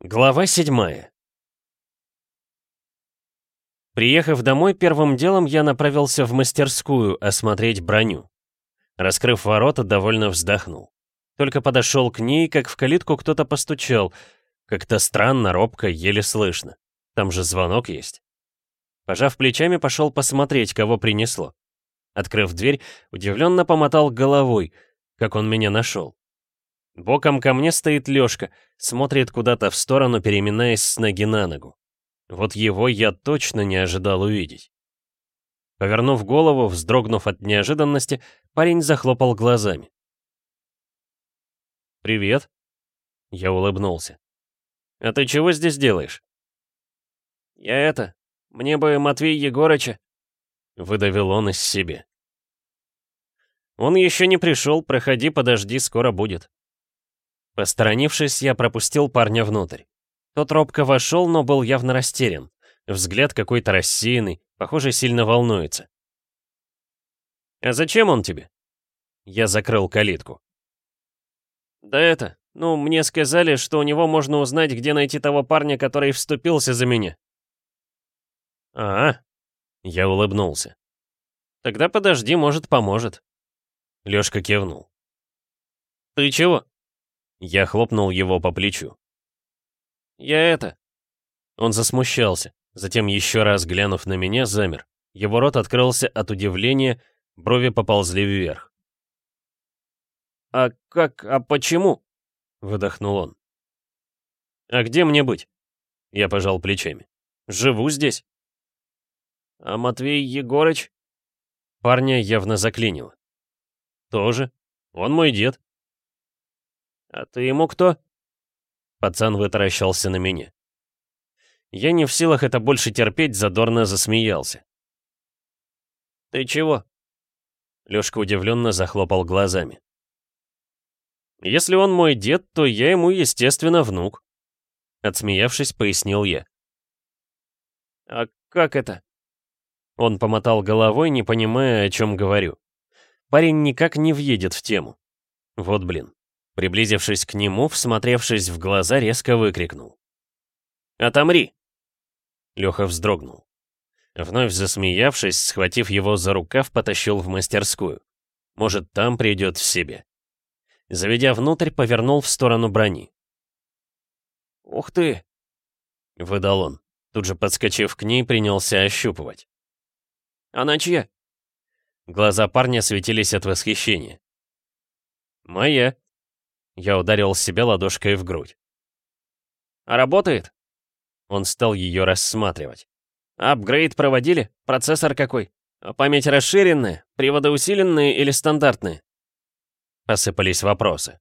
Глава седьмая Приехав домой, первым делом я направился в мастерскую осмотреть броню. Раскрыв ворота, довольно вздохнул. Только подошел к ней, как в калитку кто-то постучал. Как-то странно, робко, еле слышно. Там же звонок есть. Пожав плечами, пошел посмотреть, кого принесло. Открыв дверь, удивленно помотал головой, как он меня нашел. Боком ко мне стоит Лёшка, смотрит куда-то в сторону, переминаясь с ноги на ногу. Вот его я точно не ожидал увидеть. Повернув голову, вздрогнув от неожиданности, парень захлопал глазами. «Привет», — я улыбнулся. «А ты чего здесь делаешь?» «Я это, мне бы Матвей Егорыча», — выдавил он из себе. «Он еще не пришел, проходи, подожди, скоро будет». Посторонившись, я пропустил парня внутрь. Тот робко вошел, но был явно растерян. Взгляд какой-то рассеянный, похоже, сильно волнуется. «А зачем он тебе?» Я закрыл калитку. «Да это, ну, мне сказали, что у него можно узнать, где найти того парня, который вступился за меня». «А, я улыбнулся. «Тогда подожди, может, поможет». Лёшка кивнул. «Ты чего?» Я хлопнул его по плечу. «Я это...» Он засмущался, затем еще раз глянув на меня, замер. Его рот открылся от удивления, брови поползли вверх. «А как... а почему?» — выдохнул он. «А где мне быть?» Я пожал плечами. «Живу здесь». «А Матвей Егорыч?» Парня явно заклинило. «Тоже. Он мой дед». «А ты ему кто?» Пацан вытаращался на меня. Я не в силах это больше терпеть, задорно засмеялся. «Ты чего?» Лёшка удивленно захлопал глазами. «Если он мой дед, то я ему, естественно, внук», — отсмеявшись, пояснил я. «А как это?» Он помотал головой, не понимая, о чем говорю. Парень никак не въедет в тему. Вот блин. Приблизившись к нему, всмотревшись в глаза, резко выкрикнул. «Отомри!» Леха вздрогнул. Вновь засмеявшись, схватив его за рукав, потащил в мастерскую. Может, там придет в себе. Заведя внутрь, повернул в сторону брони. «Ух ты!» — выдал он. Тут же, подскочив к ней, принялся ощупывать. «Она чья?» Глаза парня светились от восхищения. «Моя», я ударил себя ладошкой в грудь. «А работает?» Он стал ее рассматривать. «Апгрейд проводили? Процессор какой? Память расширенная? Приводы усиленные или стандартные?» Посыпались вопросы.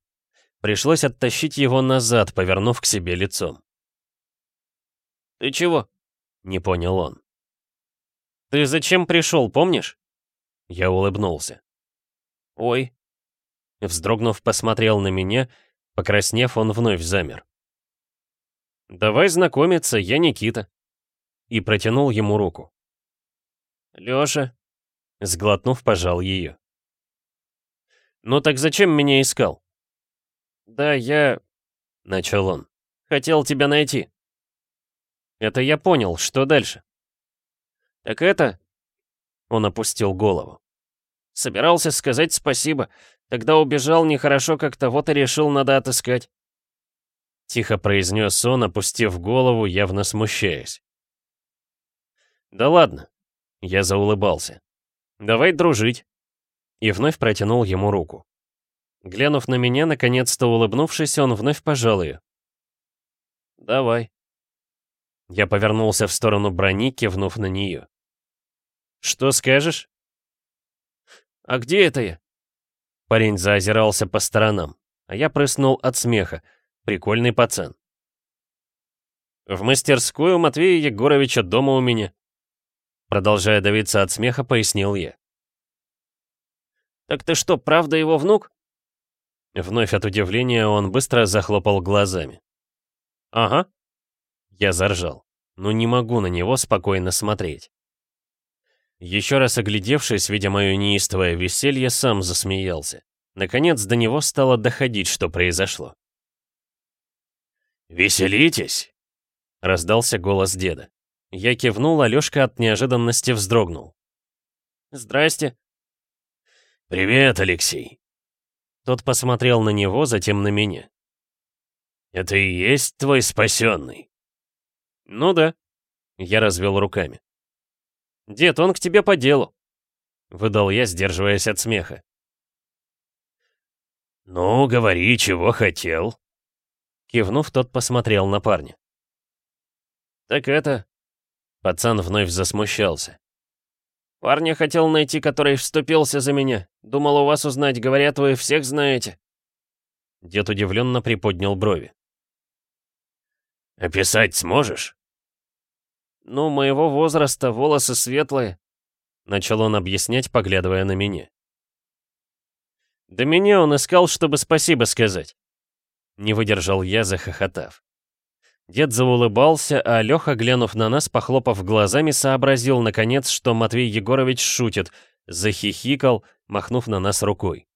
Пришлось оттащить его назад, повернув к себе лицом. «Ты чего?» — не понял он. «Ты зачем пришел, помнишь?» Я улыбнулся. «Ой, Вздрогнув, посмотрел на меня, покраснев, он вновь замер. «Давай знакомиться, я Никита». И протянул ему руку. «Лёша», — сглотнув, пожал ее. «Ну так зачем меня искал?» «Да я...» — начал он. «Хотел тебя найти». «Это я понял, что дальше?» «Так это...» Он опустил голову. «Собирался сказать спасибо. Тогда убежал нехорошо как-то, вот и решил, надо отыскать. Тихо произнес он, опустив голову, явно смущаясь. «Да ладно», — я заулыбался. «Давай дружить». И вновь протянул ему руку. Глянув на меня, наконец-то улыбнувшись, он вновь пожал ее. «Давай». Я повернулся в сторону брони, кивнув на нее. «Что скажешь?» «А где это я?» Парень заозирался по сторонам, а я прыснул от смеха. Прикольный пацан. «В мастерскую Матвея Егоровича дома у меня», Продолжая давиться от смеха, пояснил я. «Так ты что, правда его внук?» Вновь от удивления он быстро захлопал глазами. «Ага». Я заржал. но не могу на него спокойно смотреть. Еще раз оглядевшись, видя мое неистовое веселье, сам засмеялся. Наконец до него стало доходить, что произошло. «Веселитесь?» — раздался голос деда. Я кивнул, а Лёшка от неожиданности вздрогнул. «Здрасте». «Привет, Алексей». Тот посмотрел на него, затем на меня. «Это и есть твой спасенный?» «Ну да». Я развел руками. «Дед, он к тебе по делу», — выдал я, сдерживаясь от смеха. «Ну, говори, чего хотел». Кивнув, тот посмотрел на парня. «Так это...» Пацан вновь засмущался. «Парня хотел найти, который вступился за меня. Думал у вас узнать, говорят, вы всех знаете». Дед удивленно приподнял брови. «Описать сможешь?» «Ну, моего возраста, волосы светлые», — начал он объяснять, поглядывая на меня. «Да меня он искал, чтобы спасибо сказать». Не выдержал я, захохотав. Дед заулыбался, а Леха, глянув на нас, похлопав глазами, сообразил, наконец, что Матвей Егорович шутит, захихикал, махнув на нас рукой.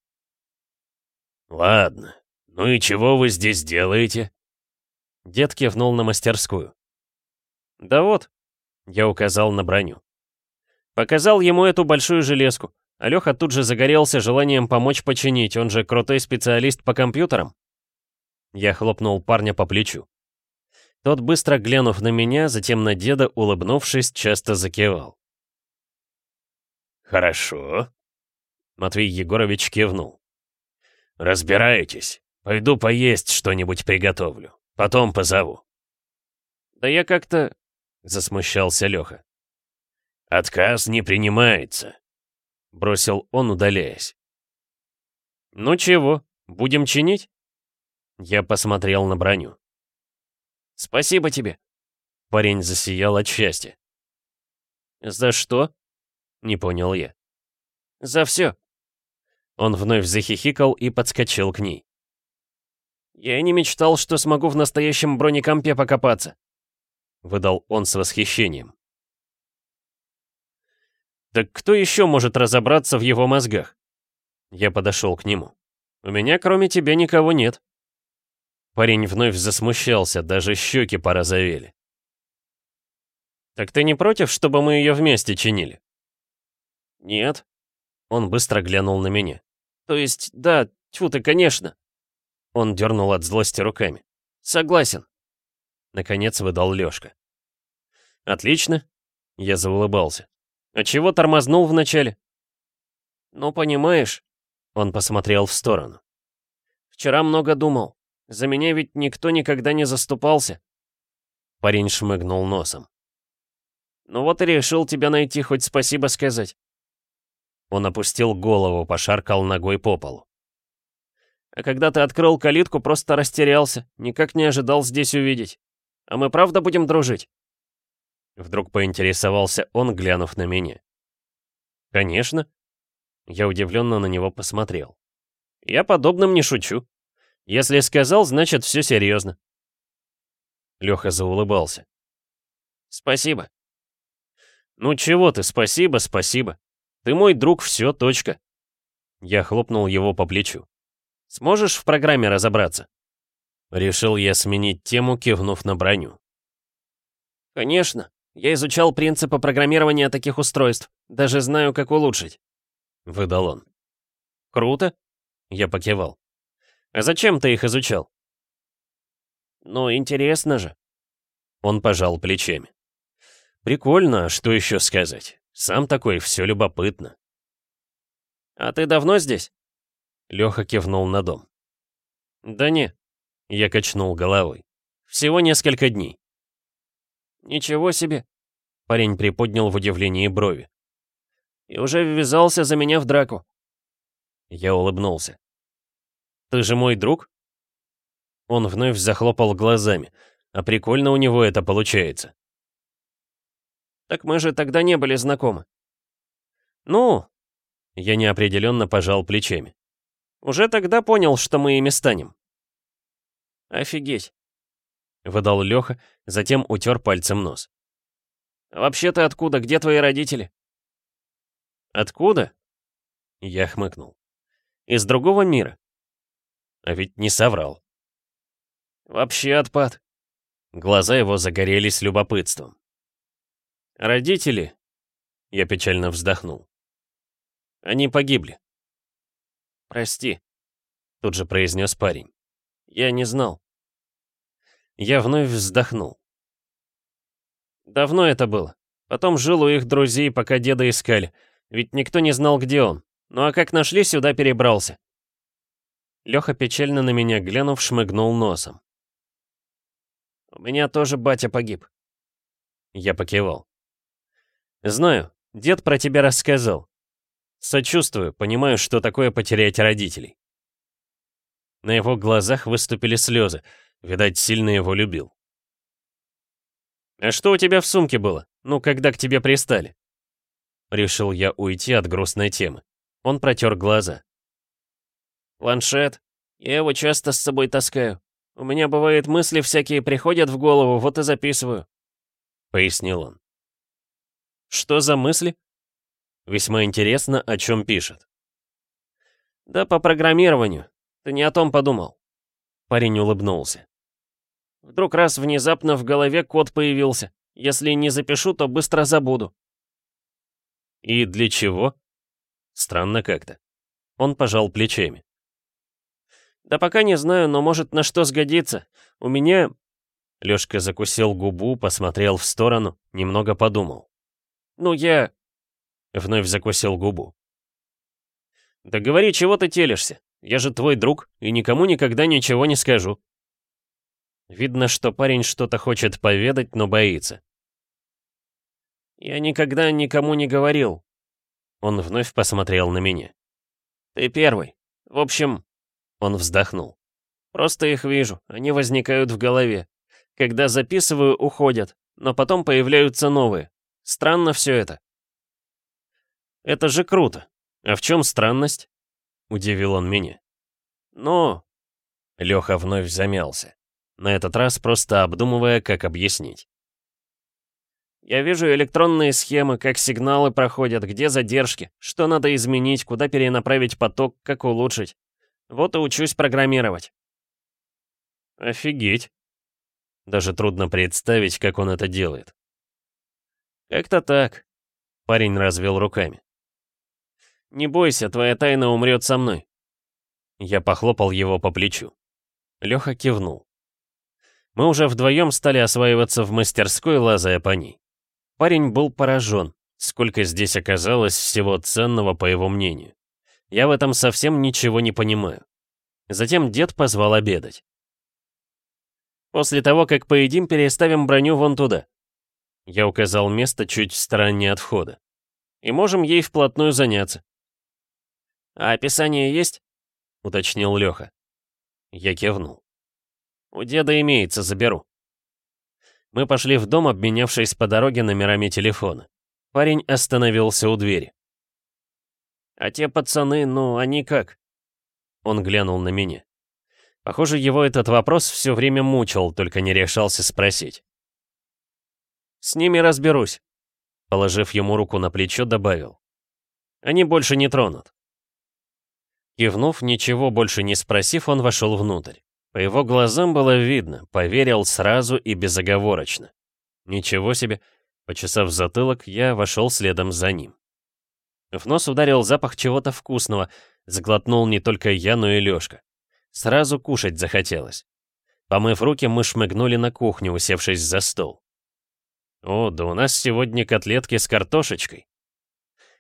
«Ладно, ну и чего вы здесь делаете?» Дед кивнул на мастерскую. «Да вот», — я указал на броню. Показал ему эту большую железку, а Леха тут же загорелся желанием помочь починить, он же крутой специалист по компьютерам. Я хлопнул парня по плечу. Тот, быстро глянув на меня, затем на деда, улыбнувшись, часто закивал. «Хорошо», — Матвей Егорович кивнул. «Разбираетесь. Пойду поесть что-нибудь приготовлю. Потом позову». «Да я как-то...» — засмущался Леха. «Отказ не принимается», — бросил он, удаляясь. «Ну чего, будем чинить?» Я посмотрел на броню. «Спасибо тебе!» Парень засиял от счастья. «За что?» Не понял я. «За все!» Он вновь захихикал и подскочил к ней. «Я не мечтал, что смогу в настоящем бронекомпе покопаться», — выдал он с восхищением. «Так кто еще может разобраться в его мозгах?» Я подошел к нему. «У меня кроме тебя никого нет». Парень вновь засмущался, даже щеки порозовели. «Так ты не против, чтобы мы ее вместе чинили?» «Нет». Он быстро глянул на меня. «То есть, да, тьфу ты, конечно». Он дернул от злости руками. «Согласен». Наконец выдал Лёшка. «Отлично». Я заулыбался. «А чего тормознул вначале?» «Ну, понимаешь...» Он посмотрел в сторону. «Вчера много думал. За меня ведь никто никогда не заступался. Парень шмыгнул носом. Ну вот и решил тебя найти, хоть спасибо сказать. Он опустил голову, пошаркал ногой по полу. А когда ты открыл калитку, просто растерялся, никак не ожидал здесь увидеть. А мы правда будем дружить? Вдруг поинтересовался он, глянув на меня. «Конечно». Я удивленно на него посмотрел. «Я подобным не шучу. Если сказал, значит, все серьезно. Леха заулыбался. Спасибо. Ну чего ты, спасибо, спасибо. Ты мой друг, все, точка. Я хлопнул его по плечу. Сможешь в программе разобраться? Решил я сменить тему, кивнув на броню. Конечно. Я изучал принципы программирования таких устройств. Даже знаю, как улучшить. Выдал он. Круто. Я покивал. А зачем ты их изучал? Ну, интересно же. Он пожал плечами. Прикольно, а что еще сказать? Сам такой, все любопытно. А ты давно здесь? Леха кивнул на дом. Да не. Я качнул головой. Всего несколько дней. Ничего себе. Парень приподнял в удивлении брови. И уже ввязался за меня в драку. Я улыбнулся. Ты же мой друг?» Он вновь захлопал глазами. А прикольно у него это получается. «Так мы же тогда не были знакомы». «Ну...» Я неопределенно пожал плечами. «Уже тогда понял, что мы ими станем». «Офигеть», — выдал Леха, затем утер пальцем нос. «Вообще ты откуда? Где твои родители?» «Откуда?» Я хмыкнул. «Из другого мира. А ведь не соврал. Вообще отпад. Глаза его загорелись любопытством. «Родители?» Я печально вздохнул. «Они погибли». «Прости», — тут же произнес парень. «Я не знал». Я вновь вздохнул. Давно это было. Потом жил у их друзей, пока деда искали. Ведь никто не знал, где он. Ну а как нашли, сюда перебрался. Леха печально на меня глянув, шмыгнул носом. «У меня тоже батя погиб». Я покивал. «Знаю, дед про тебя рассказал. Сочувствую, понимаю, что такое потерять родителей». На его глазах выступили слезы. Видать, сильно его любил. «А что у тебя в сумке было? Ну, когда к тебе пристали?» Решил я уйти от грустной темы. Он протер глаза. «Планшет. Я его часто с собой таскаю. У меня, бывает, мысли всякие приходят в голову, вот и записываю», — пояснил он. «Что за мысли?» Весьма интересно, о чем пишет. «Да по программированию. Ты не о том подумал». Парень улыбнулся. Вдруг раз внезапно в голове код появился. Если не запишу, то быстро забуду. И для чего? Странно как-то. Он пожал плечами. Да пока не знаю, но может на что сгодится. У меня... Лёшка закусил губу, посмотрел в сторону, немного подумал. Ну я... Вновь закусил губу. Да говори, чего ты телишься? Я же твой друг, и никому никогда ничего не скажу. Видно, что парень что-то хочет поведать, но боится. «Я никогда никому не говорил». Он вновь посмотрел на меня. «Ты первый. В общем...» Он вздохнул. «Просто их вижу, они возникают в голове. Когда записываю, уходят, но потом появляются новые. Странно все это». «Это же круто. А в чем странность?» Удивил он меня. «Ну...» Леха вновь замялся на этот раз просто обдумывая, как объяснить. Я вижу электронные схемы, как сигналы проходят, где задержки, что надо изменить, куда перенаправить поток, как улучшить. Вот и учусь программировать. Офигеть. Даже трудно представить, как он это делает. Как-то так. Парень развел руками. Не бойся, твоя тайна умрет со мной. Я похлопал его по плечу. Леха кивнул. Мы уже вдвоем стали осваиваться в мастерской, лазая по ней. Парень был поражен, сколько здесь оказалось всего ценного, по его мнению. Я в этом совсем ничего не понимаю. Затем дед позвал обедать. «После того, как поедим, переставим броню вон туда». Я указал место чуть в стороне от входа. «И можем ей вплотную заняться». «А описание есть?» — уточнил Леха. Я кивнул. У деда имеется, заберу. Мы пошли в дом, обменявшись по дороге номерами телефона. Парень остановился у двери. «А те пацаны, ну, они как?» Он глянул на меня. Похоже, его этот вопрос все время мучил, только не решался спросить. «С ними разберусь», — положив ему руку на плечо, добавил. «Они больше не тронут». Кивнув, ничего больше не спросив, он вошел внутрь. По его глазам было видно, поверил сразу и безоговорочно. Ничего себе, почесав затылок, я вошел следом за ним. В нос ударил запах чего-то вкусного, сглотнул не только я, но и Лёшка. Сразу кушать захотелось. Помыв руки, мы шмыгнули на кухню, усевшись за стол. О, да у нас сегодня котлетки с картошечкой.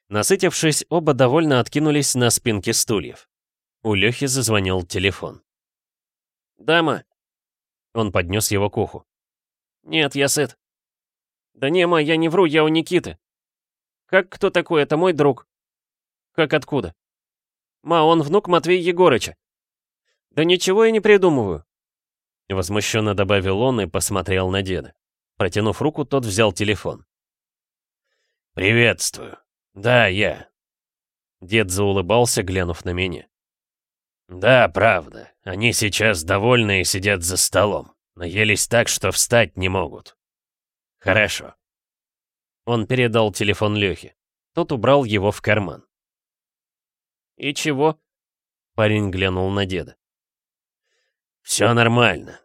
Насытившись, оба довольно откинулись на спинки стульев. У Лёхи зазвонил телефон. «Дама!» Он поднес его к уху. «Нет, я сыт». «Да не, ма, я не вру, я у Никиты». «Как кто такой? Это мой друг». «Как откуда?» «Ма, он внук Матвея Егорыча». «Да ничего я не придумываю». Возмущенно добавил он и посмотрел на деда. Протянув руку, тот взял телефон. «Приветствую. Да, я». Дед заулыбался, глянув на меня. «Да, правда. Они сейчас довольны и сидят за столом. Наелись так, что встать не могут. Хорошо». Он передал телефон Лёхе. Тот убрал его в карман. «И чего?» Парень глянул на деда. «Все нормально».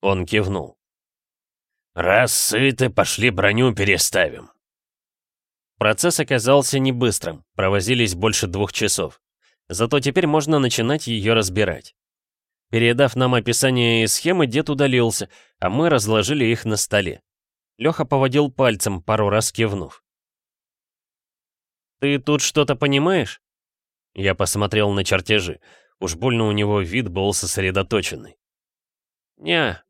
Он кивнул. «Раз сыты, пошли броню переставим». Процесс оказался не быстрым, провозились больше двух часов. Зато теперь можно начинать ее разбирать. Передав нам описание и схемы, дед удалился, а мы разложили их на столе. Леха поводил пальцем, пару раз кивнув. «Ты тут что-то понимаешь?» Я посмотрел на чертежи. Уж больно у него вид был сосредоточенный. «Не».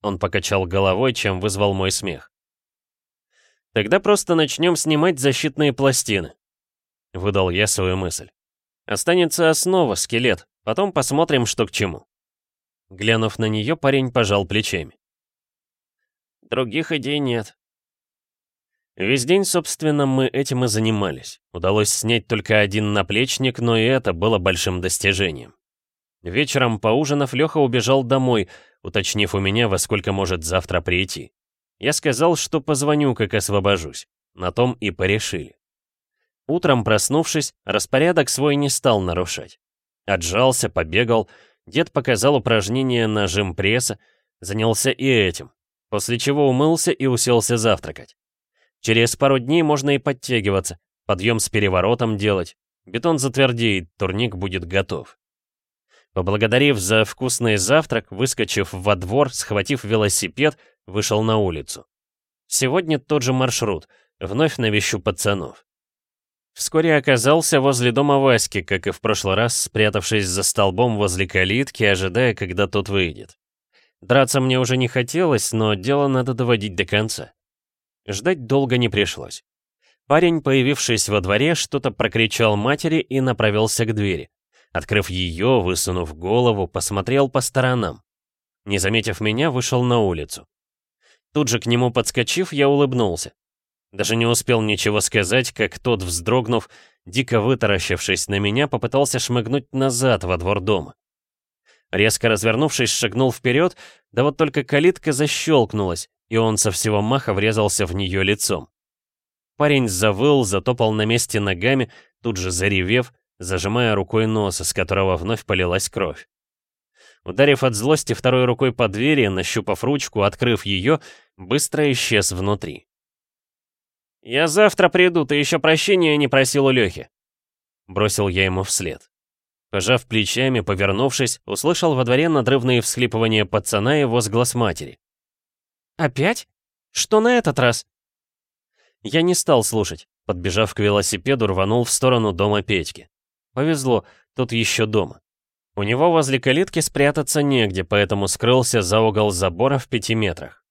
Он покачал головой, чем вызвал мой смех. «Тогда просто начнем снимать защитные пластины», — выдал я свою мысль. «Останется основа, скелет, потом посмотрим, что к чему». Глянув на нее, парень пожал плечами. «Других идей нет». Весь день, собственно, мы этим и занимались. Удалось снять только один наплечник, но и это было большим достижением. Вечером, поужинав, Леха убежал домой, уточнив у меня, во сколько может завтра прийти. Я сказал, что позвоню, как освобожусь. На том и порешили. Утром, проснувшись, распорядок свой не стал нарушать. Отжался, побегал, дед показал упражнение на жим пресса, занялся и этим, после чего умылся и уселся завтракать. Через пару дней можно и подтягиваться, подъем с переворотом делать. Бетон затвердеет, турник будет готов. Поблагодарив за вкусный завтрак, выскочив во двор, схватив велосипед, вышел на улицу. Сегодня тот же маршрут, вновь навещу пацанов. Вскоре оказался возле дома Васьки, как и в прошлый раз, спрятавшись за столбом возле калитки, ожидая, когда тот выйдет. Драться мне уже не хотелось, но дело надо доводить до конца. Ждать долго не пришлось. Парень, появившись во дворе, что-то прокричал матери и направился к двери. Открыв ее, высунув голову, посмотрел по сторонам. Не заметив меня, вышел на улицу. Тут же к нему подскочив, я улыбнулся. Даже не успел ничего сказать, как тот, вздрогнув, дико вытаращившись на меня, попытался шмыгнуть назад во двор дома. Резко развернувшись, шагнул вперед, да вот только калитка защелкнулась, и он со всего маха врезался в нее лицом. Парень завыл, затопал на месте ногами, тут же заревев, зажимая рукой нос, из которого вновь полилась кровь. Ударив от злости второй рукой по двери, нащупав ручку, открыв ее, быстро исчез внутри. «Я завтра приду, ты еще прощения не просил у Лехи», — бросил я ему вслед. Пожав плечами, повернувшись, услышал во дворе надрывные всхлипывания пацана и возглас матери. «Опять? Что на этот раз?» Я не стал слушать. Подбежав к велосипеду, рванул в сторону дома Петьки. Повезло, тут еще дома. У него возле калитки спрятаться негде, поэтому скрылся за угол забора в пяти метрах.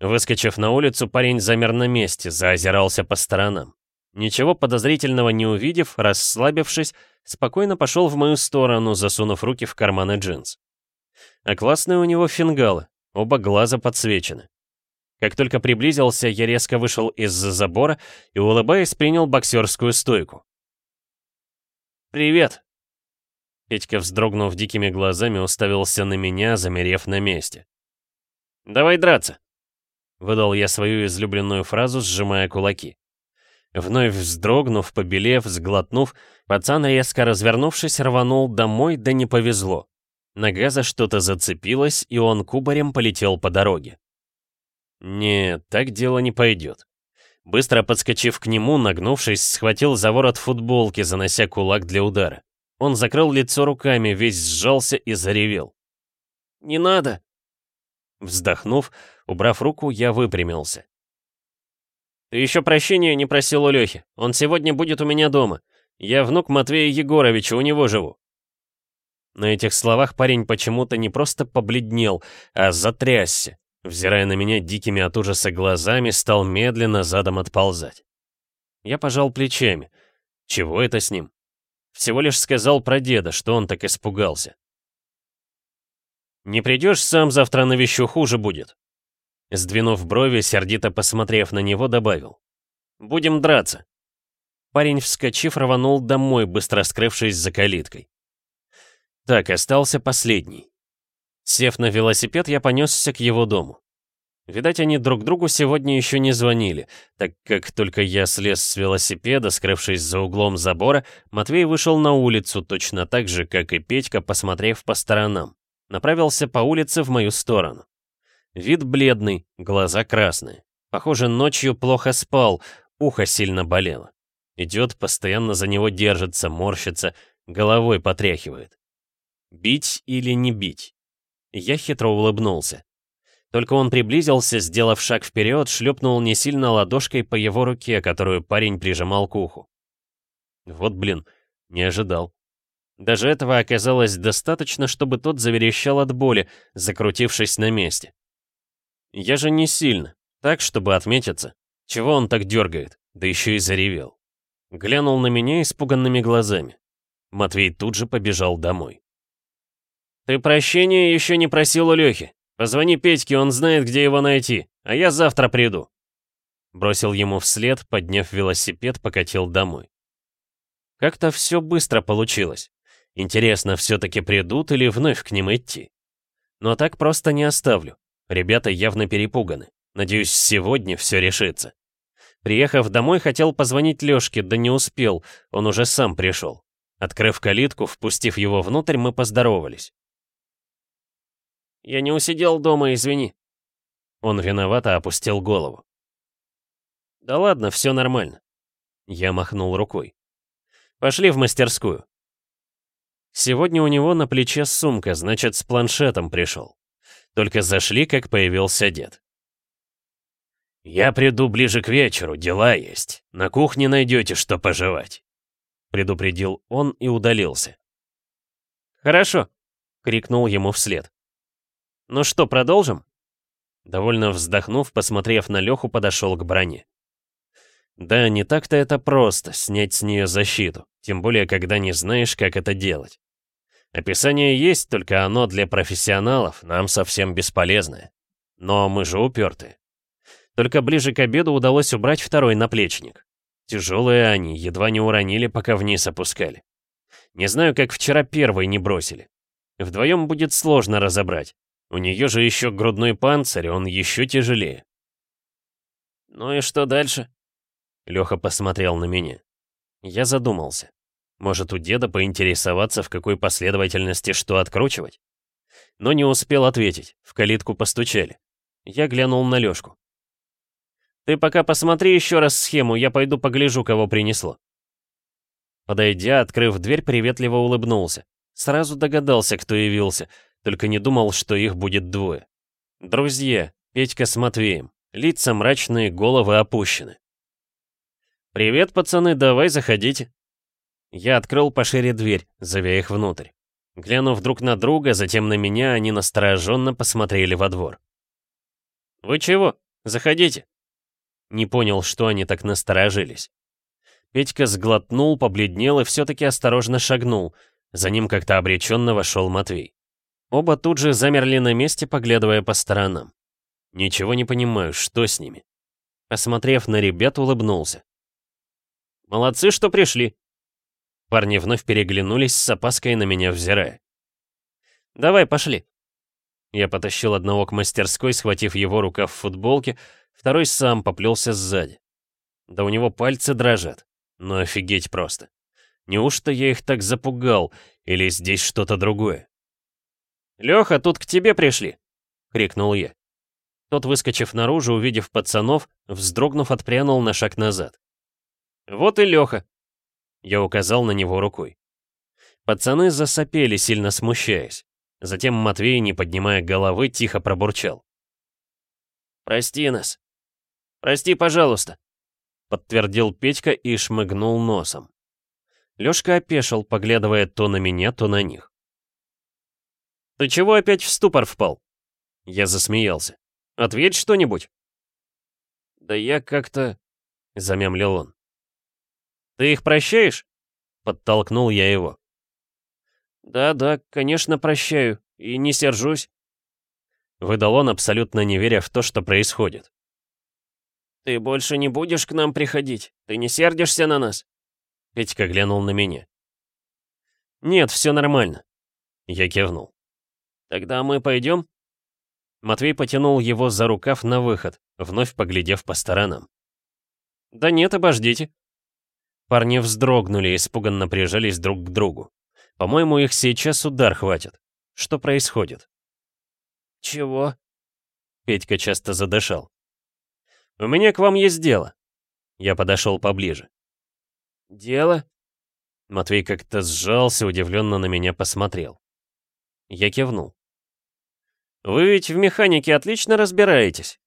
Выскочив на улицу, парень замер на месте, заозирался по сторонам. Ничего подозрительного не увидев, расслабившись, спокойно пошел в мою сторону, засунув руки в карманы джинс. А классные у него фингалы, оба глаза подсвечены. Как только приблизился, я резко вышел из-за забора и, улыбаясь, принял боксерскую стойку. «Привет!» Петька, вздрогнув дикими глазами, уставился на меня, замерев на месте. «Давай драться!» Выдал я свою излюбленную фразу, сжимая кулаки. Вновь вздрогнув, побелев, сглотнув, пацан, резко развернувшись, рванул домой, да не повезло. Нога за что-то зацепилась, и он кубарем полетел по дороге. Нет, так дело не пойдет. Быстро подскочив к нему, нагнувшись, схватил за ворот футболки, занося кулак для удара. Он закрыл лицо руками, весь сжался и заревел. «Не надо!» Вздохнув, убрав руку, я выпрямился. «Ты еще прощения не просил у Лехи. Он сегодня будет у меня дома. Я внук Матвея Егоровича, у него живу». На этих словах парень почему-то не просто побледнел, а затрясся взирая на меня дикими от ужаса глазами, стал медленно задом отползать. Я пожал плечами. Чего это с ним? Всего лишь сказал про деда, что он так испугался. «Не придешь сам завтра навещу, хуже будет». Сдвинув брови, сердито посмотрев на него, добавил. «Будем драться». Парень, вскочив, рванул домой, быстро скрывшись за калиткой. Так, остался последний. Сев на велосипед, я понесся к его дому. Видать, они друг другу сегодня еще не звонили, так как только я слез с велосипеда, скрывшись за углом забора, Матвей вышел на улицу точно так же, как и Петька, посмотрев по сторонам. Направился по улице в мою сторону. Вид бледный, глаза красные. Похоже, ночью плохо спал, ухо сильно болело. Идет, постоянно за него держится, морщится, головой потряхивает. Бить или не бить? Я хитро улыбнулся. Только он приблизился, сделав шаг вперед, шлепнул не сильно ладошкой по его руке, которую парень прижимал к уху. Вот блин, не ожидал. Даже этого оказалось достаточно, чтобы тот заверещал от боли, закрутившись на месте. Я же не сильно, так, чтобы отметиться. Чего он так дергает, да еще и заревел. Глянул на меня испуганными глазами. Матвей тут же побежал домой. «Ты прощения еще не просил у Лехи. Позвони Петьке, он знает, где его найти, а я завтра приду». Бросил ему вслед, подняв велосипед, покатил домой. Как-то все быстро получилось. Интересно, все-таки придут или вновь к ним идти? Но так просто не оставлю. Ребята явно перепуганы. Надеюсь, сегодня все решится. Приехав домой, хотел позвонить Лёшке, да не успел, он уже сам пришел. Открыв калитку, впустив его внутрь, мы поздоровались. «Я не усидел дома, извини». Он виновато опустил голову. «Да ладно, все нормально». Я махнул рукой. «Пошли в мастерскую». Сегодня у него на плече сумка, значит, с планшетом пришел. Только зашли, как появился дед. «Я приду ближе к вечеру, дела есть. На кухне найдете, что пожевать», — предупредил он и удалился. «Хорошо», — крикнул ему вслед. «Ну что, продолжим?» Довольно вздохнув, посмотрев на Леху, подошел к броне. Да, не так-то это просто, снять с нее защиту, тем более, когда не знаешь, как это делать. Описание есть, только оно для профессионалов, нам совсем бесполезное. Но мы же упертые. Только ближе к обеду удалось убрать второй наплечник. Тяжелые они, едва не уронили, пока вниз опускали. Не знаю, как вчера первый не бросили. Вдвоем будет сложно разобрать. У нее же еще грудной панцирь, он еще тяжелее. «Ну и что дальше?» Леха посмотрел на меня. Я задумался. Может, у деда поинтересоваться, в какой последовательности что откручивать? Но не успел ответить, в калитку постучали. Я глянул на Лёшку. Ты пока посмотри еще раз схему, я пойду погляжу, кого принесло. Подойдя, открыв дверь, приветливо улыбнулся. Сразу догадался, кто явился, только не думал, что их будет двое. Друзья, Петька с Матвеем. Лица мрачные, головы опущены. «Привет, пацаны, давай заходите». Я открыл пошире дверь, зовя их внутрь. Глянув друг на друга, затем на меня, они настороженно посмотрели во двор. «Вы чего? Заходите», не понял, что они так насторожились. Петька сглотнул, побледнел и все-таки осторожно шагнул. За ним как-то обреченно вошел Матвей. Оба тут же замерли на месте, поглядывая по сторонам. Ничего не понимаю, что с ними. Посмотрев на ребят, улыбнулся. «Молодцы, что пришли!» Парни вновь переглянулись с опаской на меня взирая. «Давай, пошли!» Я потащил одного к мастерской, схватив его рукав в футболке, Второй сам поплелся сзади. Да у него пальцы дрожат. Ну офигеть просто. Неужто я их так запугал, или здесь что-то другое? «Лёха, тут к тебе пришли!» — крикнул я. Тот, выскочив наружу, увидев пацанов, вздрогнув, отпрянул на шаг назад. «Вот и Лёха!» Я указал на него рукой. Пацаны засопели, сильно смущаясь. Затем Матвей, не поднимая головы, тихо пробурчал. «Прости нас!» «Прости, пожалуйста», — подтвердил Петька и шмыгнул носом. Лёшка опешил, поглядывая то на меня, то на них. «Ты чего опять в ступор впал?» Я засмеялся. «Ответь что-нибудь». «Да я как-то...» — замямлил он. «Ты их прощаешь?» — подтолкнул я его. «Да-да, конечно, прощаю. И не сержусь». Выдал он, абсолютно не веря в то, что происходит. «Ты больше не будешь к нам приходить? Ты не сердишься на нас?» Петька глянул на меня. «Нет, все нормально». Я кивнул. «Тогда мы пойдем?» Матвей потянул его за рукав на выход, вновь поглядев по сторонам. «Да нет, обождите». Парни вздрогнули и испуганно прижались друг к другу. По-моему, их сейчас удар хватит. Что происходит? «Чего?» Петька часто задышал. «У меня к вам есть дело». Я подошел поближе. «Дело?» Матвей как-то сжался, удивленно на меня посмотрел. Я кивнул. «Вы ведь в механике отлично разбираетесь?»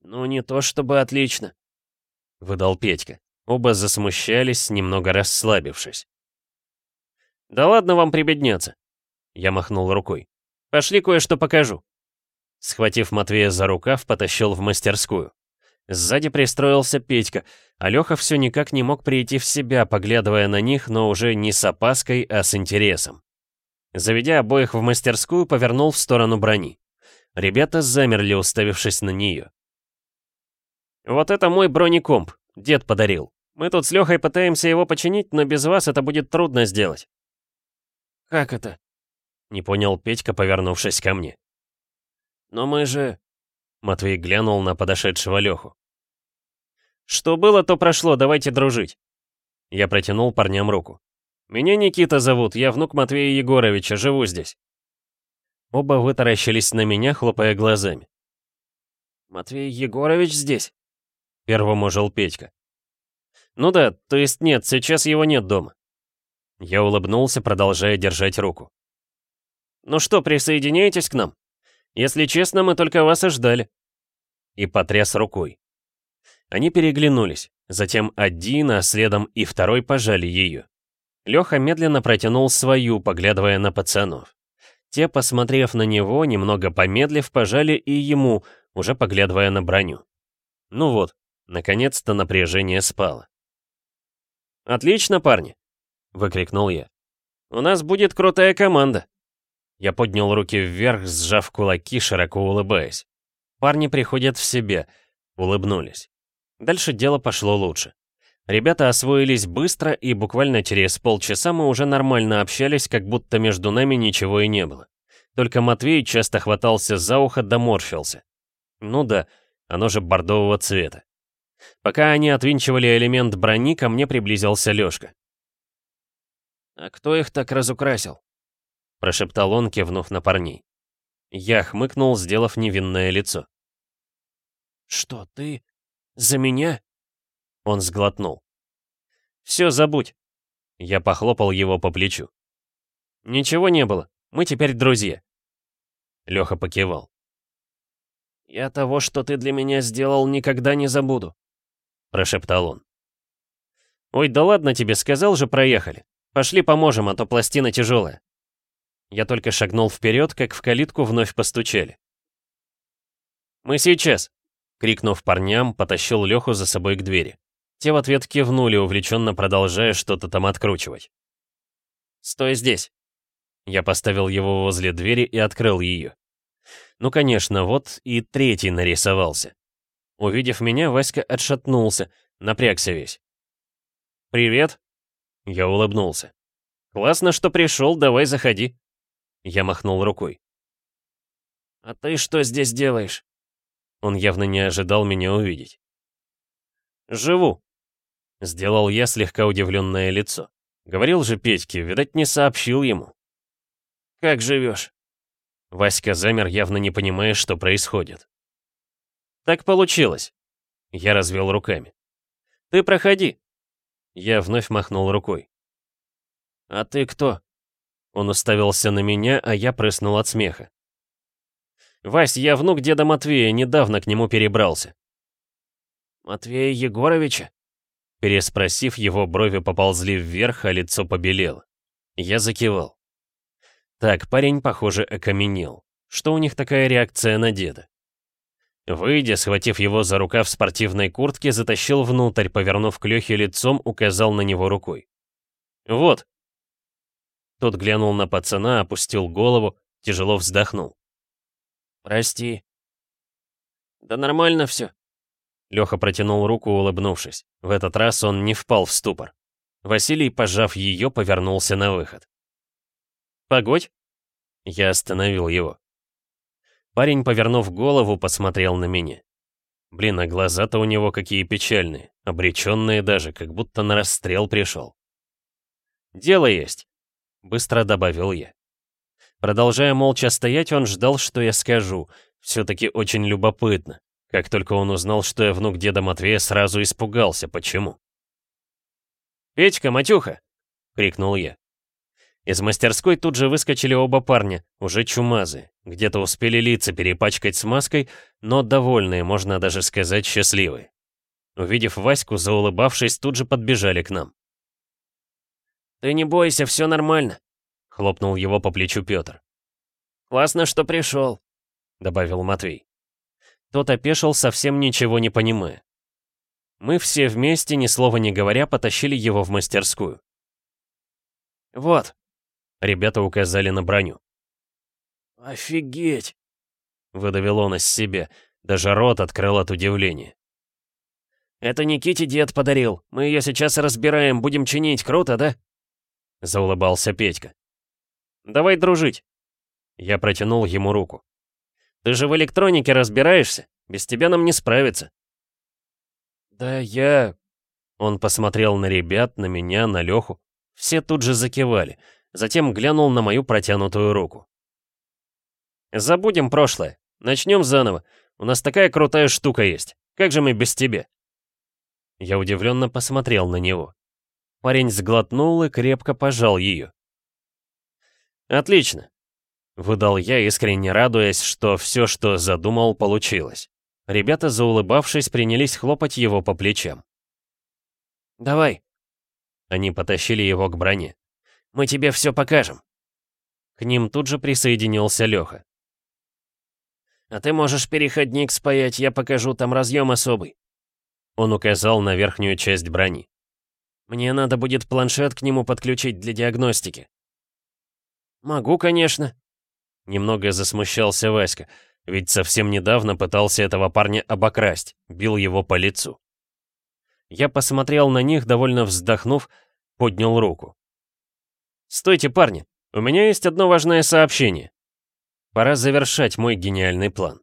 «Ну, не то чтобы отлично», — выдал Петька. Оба засмущались, немного расслабившись. «Да ладно вам прибедняться!» Я махнул рукой. «Пошли кое-что покажу». Схватив Матвея за рукав, потащил в мастерскую. Сзади пристроился Петька, а Лёха все никак не мог прийти в себя, поглядывая на них, но уже не с опаской, а с интересом. Заведя обоих в мастерскую, повернул в сторону брони. Ребята замерли, уставившись на нее. «Вот это мой бронекомп, дед подарил. Мы тут с Лёхой пытаемся его починить, но без вас это будет трудно сделать». «Как это?» — не понял Петька, повернувшись ко мне. «Но мы же...» Матвей глянул на подошедшего Леху. «Что было, то прошло, давайте дружить». Я протянул парням руку. «Меня Никита зовут, я внук Матвея Егоровича, живу здесь». Оба вытаращились на меня, хлопая глазами. «Матвей Егорович здесь?» Первым жил Петька. «Ну да, то есть нет, сейчас его нет дома». Я улыбнулся, продолжая держать руку. «Ну что, присоединяйтесь к нам?» Если честно, мы только вас и ждали». И потряс рукой. Они переглянулись, затем один, а следом и второй пожали ее. Леха медленно протянул свою, поглядывая на пацанов. Те, посмотрев на него, немного помедлив, пожали и ему, уже поглядывая на броню. Ну вот, наконец-то напряжение спало. «Отлично, парни!» — выкрикнул я. «У нас будет крутая команда!» Я поднял руки вверх, сжав кулаки, широко улыбаясь. Парни приходят в себе, улыбнулись. Дальше дело пошло лучше. Ребята освоились быстро, и буквально через полчаса мы уже нормально общались, как будто между нами ничего и не было. Только Матвей часто хватался за ухо да морщился. Ну да, оно же бордового цвета. Пока они отвинчивали элемент брони, ко мне приблизился Лёшка. «А кто их так разукрасил?» — прошептал он, кивнув на парней. Я хмыкнул, сделав невинное лицо. «Что, ты? За меня?» Он сглотнул. «Все, забудь!» Я похлопал его по плечу. «Ничего не было, мы теперь друзья». Леха покивал. «Я того, что ты для меня сделал, никогда не забуду», — прошептал он. «Ой, да ладно тебе, сказал же, проехали. Пошли поможем, а то пластина тяжелая». Я только шагнул вперед, как в калитку вновь постучали. «Мы сейчас!» — крикнув парням, потащил Леху за собой к двери. Те в ответ кивнули, увлеченно продолжая что-то там откручивать. «Стой здесь!» Я поставил его возле двери и открыл ее. Ну, конечно, вот и третий нарисовался. Увидев меня, Васька отшатнулся, напрягся весь. «Привет!» Я улыбнулся. «Классно, что пришел, давай заходи». Я махнул рукой. «А ты что здесь делаешь?» Он явно не ожидал меня увидеть. «Живу», — сделал я слегка удивленное лицо. Говорил же Петьке, видать, не сообщил ему. «Как живешь?» Васька замер, явно не понимая, что происходит. «Так получилось», — я развел руками. «Ты проходи». Я вновь махнул рукой. «А ты кто?» Он уставился на меня, а я прыснул от смеха. «Вась, я внук деда Матвея, недавно к нему перебрался». «Матвея Егоровича?» Переспросив, его брови поползли вверх, а лицо побелело. Я закивал. Так, парень, похоже, окаменел. Что у них такая реакция на деда? Выйдя, схватив его за рукав спортивной куртке, затащил внутрь, повернув к Лёхе лицом, указал на него рукой. «Вот, тот глянул на пацана, опустил голову, тяжело вздохнул. «Прости». «Да нормально все. Леха протянул руку, улыбнувшись. В этот раз он не впал в ступор. Василий, пожав ее, повернулся на выход. «Погодь!» Я остановил его. Парень, повернув голову, посмотрел на меня. Блин, а глаза-то у него какие печальные, обреченные даже, как будто на расстрел пришел. «Дело есть. — быстро добавил я. Продолжая молча стоять, он ждал, что я скажу. Все-таки очень любопытно. Как только он узнал, что я внук деда Матвея, сразу испугался. Почему? «Петька, Матюха!» — крикнул я. Из мастерской тут же выскочили оба парня, уже чумазы. Где-то успели лица перепачкать смазкой, но довольные, можно даже сказать, счастливые. Увидев Ваську, заулыбавшись, тут же подбежали к нам. «Ты не бойся, все нормально», — хлопнул его по плечу Петр. «Классно, что пришел», — добавил Матвей. Тот опешил, совсем ничего не понимая. Мы все вместе, ни слова не говоря, потащили его в мастерскую. «Вот», — ребята указали на броню. «Офигеть!» — выдавил он из себя, даже рот открыл от удивления. «Это Никите дед подарил. Мы ее сейчас разбираем, будем чинить. Круто, да?» Заулыбался Петька. «Давай дружить». Я протянул ему руку. «Ты же в электронике разбираешься. Без тебя нам не справиться». «Да я...» Он посмотрел на ребят, на меня, на Леху. Все тут же закивали. Затем глянул на мою протянутую руку. «Забудем прошлое. Начнем заново. У нас такая крутая штука есть. Как же мы без тебя?» Я удивленно посмотрел на него. Парень сглотнул и крепко пожал ее. «Отлично», — выдал я, искренне радуясь, что все, что задумал, получилось. Ребята, заулыбавшись, принялись хлопать его по плечам. «Давай». Они потащили его к броне. «Мы тебе все покажем». К ним тут же присоединился Леха. «А ты можешь переходник спаять, я покажу, там разъем особый». Он указал на верхнюю часть брони. «Мне надо будет планшет к нему подключить для диагностики». «Могу, конечно». Немного засмущался Васька, ведь совсем недавно пытался этого парня обокрасть, бил его по лицу. Я посмотрел на них, довольно вздохнув, поднял руку. «Стойте, парни, у меня есть одно важное сообщение». Пора завершать мой гениальный план.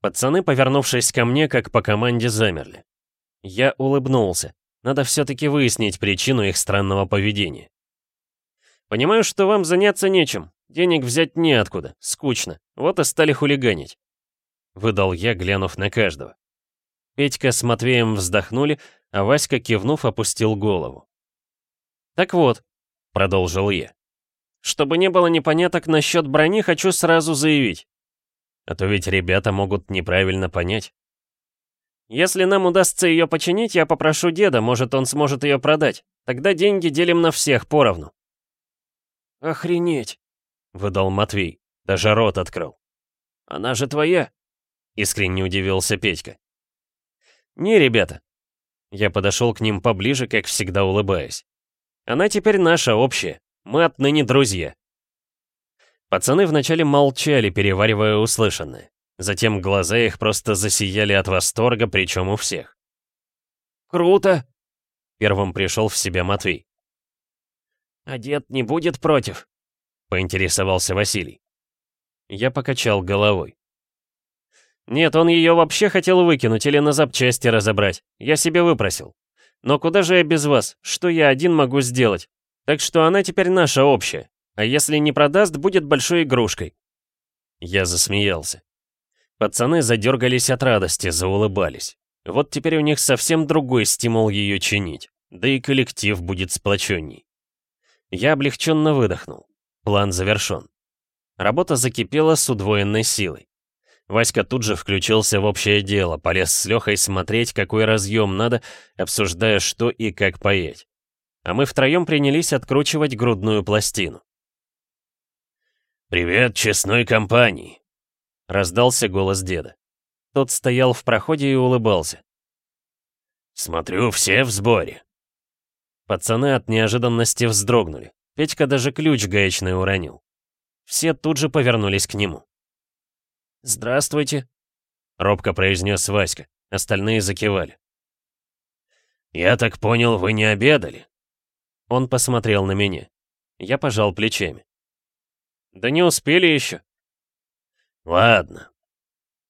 Пацаны, повернувшись ко мне, как по команде, замерли. Я улыбнулся. Надо все-таки выяснить причину их странного поведения. «Понимаю, что вам заняться нечем. Денег взять неоткуда. Скучно. Вот и стали хулиганить». Выдал я, глянув на каждого. Петька с Матвеем вздохнули, а Васька, кивнув, опустил голову. «Так вот», — продолжил я, чтобы не было непоняток насчет брони, хочу сразу заявить. А то ведь ребята могут неправильно понять. Если нам удастся ее починить, я попрошу деда, может, он сможет ее продать. Тогда деньги делим на всех поровну. Охренеть, выдал Матвей, даже рот открыл. Она же твоя? Искренне удивился Петька. Не, ребята. Я подошел к ним поближе, как всегда улыбаясь. Она теперь наша общая. Мы отныне друзья». Пацаны вначале молчали, переваривая услышанное. Затем глаза их просто засияли от восторга, причем у всех. «Круто!» Первым пришел в себя Матвей. «А дед не будет против?» Поинтересовался Василий. Я покачал головой. «Нет, он ее вообще хотел выкинуть или на запчасти разобрать. Я себе выпросил. Но куда же я без вас? Что я один могу сделать? Так что она теперь наша общая. А если не продаст, будет большой игрушкой. Я засмеялся. Пацаны задергались от радости, заулыбались. Вот теперь у них совсем другой стимул ее чинить. Да и коллектив будет сплоченней. Я облегченно выдохнул. План завершен. Работа закипела с удвоенной силой. Васька тут же включился в общее дело, полез с Лехой смотреть, какой разъем надо, обсуждая, что и как паять а мы втроем принялись откручивать грудную пластину. «Привет честной компании!» — раздался голос деда. Тот стоял в проходе и улыбался. «Смотрю, все в сборе». Пацаны от неожиданности вздрогнули. Петька даже ключ гаечный уронил. Все тут же повернулись к нему. «Здравствуйте», — робко произнес Васька. Остальные закивали. «Я так понял, вы не обедали?» Он посмотрел на меня. Я пожал плечами. «Да не успели еще». «Ладно».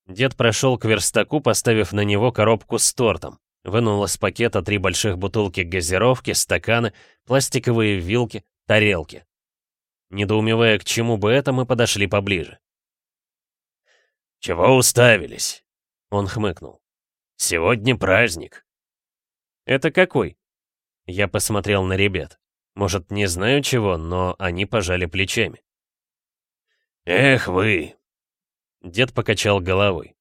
Дед прошел к верстаку, поставив на него коробку с тортом. Вынул из пакета три больших бутылки газировки, стаканы, пластиковые вилки, тарелки. Недоумевая, к чему бы это, мы подошли поближе. «Чего уставились?» Он хмыкнул. «Сегодня праздник». «Это какой?» Я посмотрел на ребят. Может, не знаю чего, но они пожали плечами. «Эх вы!» Дед покачал головой.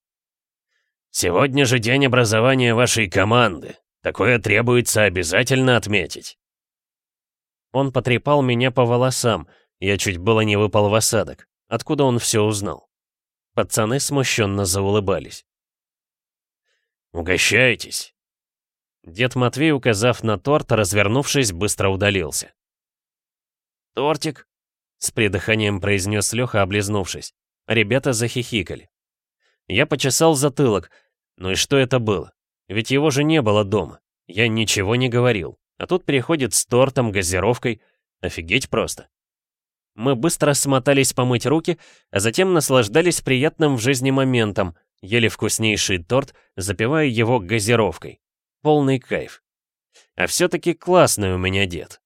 «Сегодня же день образования вашей команды. Такое требуется обязательно отметить». Он потрепал меня по волосам, я чуть было не выпал в осадок. Откуда он все узнал? Пацаны смущенно заулыбались. «Угощайтесь!» Дед Матвей, указав на торт, развернувшись, быстро удалился. «Тортик?» — с придыханием произнес Леха, облизнувшись. Ребята захихикали. Я почесал затылок. Ну и что это было? Ведь его же не было дома. Я ничего не говорил. А тут приходит с тортом, газировкой. Офигеть просто. Мы быстро смотались помыть руки, а затем наслаждались приятным в жизни моментом, ели вкуснейший торт, запивая его газировкой. Полный кайф. А все-таки классный у меня дед.